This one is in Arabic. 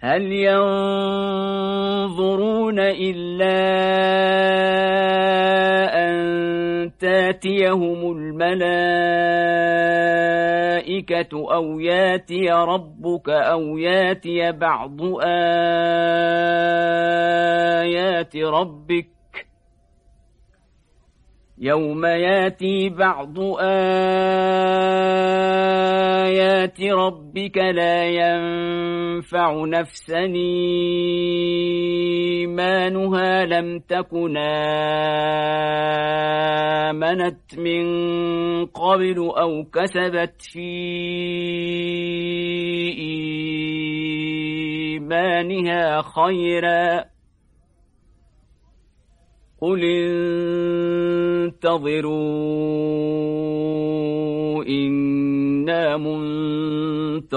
هل ينظرون إلا أن تاتيهم الملائكة أو ياتي ربك أو ياتي بعض آيات ربك يوم ياتي بعض آيات ربك لا ينفع نفسا إيمانها لم تكن آمنت من قبل أو كسبت في إيمانها خيرا قل انتظروا إنا منتظرون